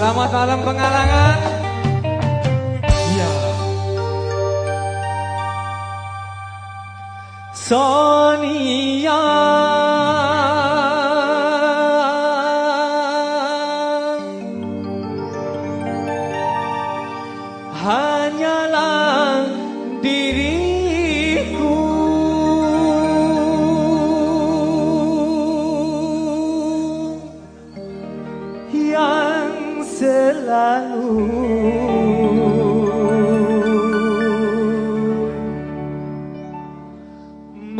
Selamat malam pengalangan. Ya. Sonia.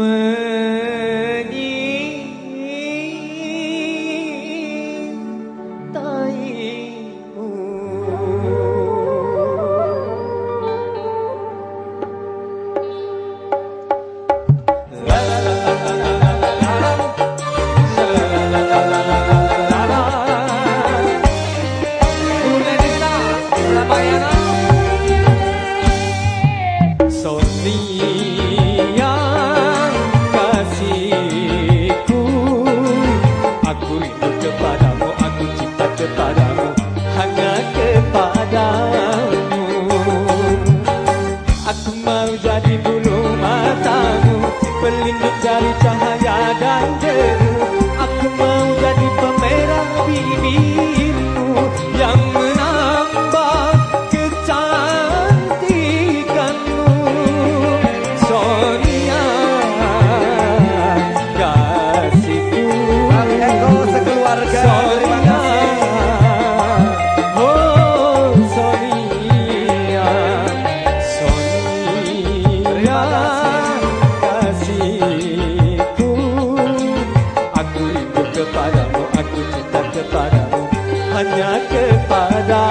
में mencari cahaya dan jelas kepada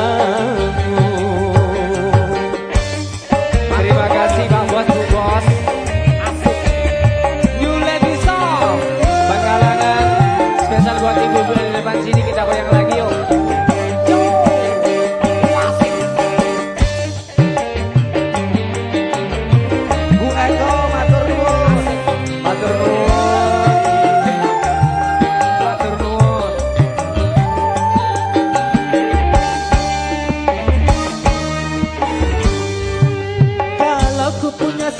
su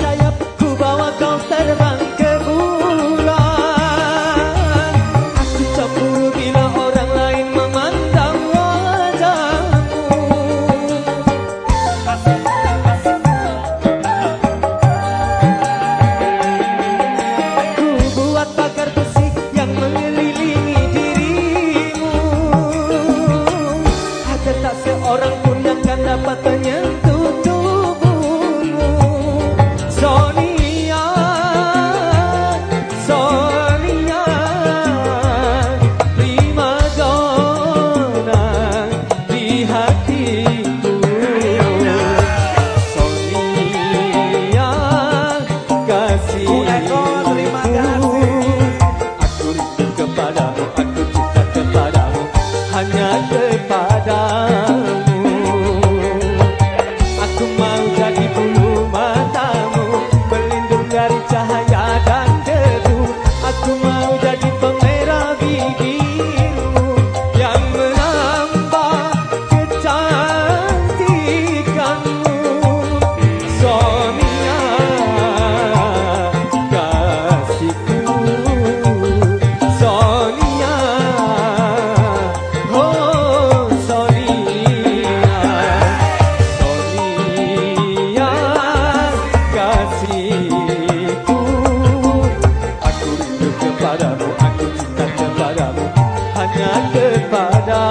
hanya kepada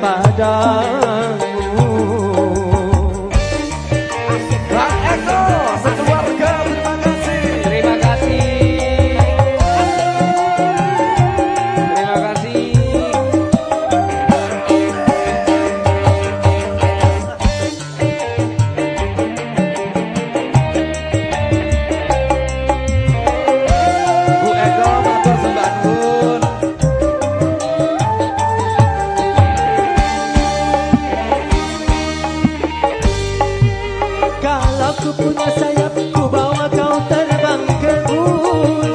para Kalau ku punya sayap Ku bawa kau terbang ke bulan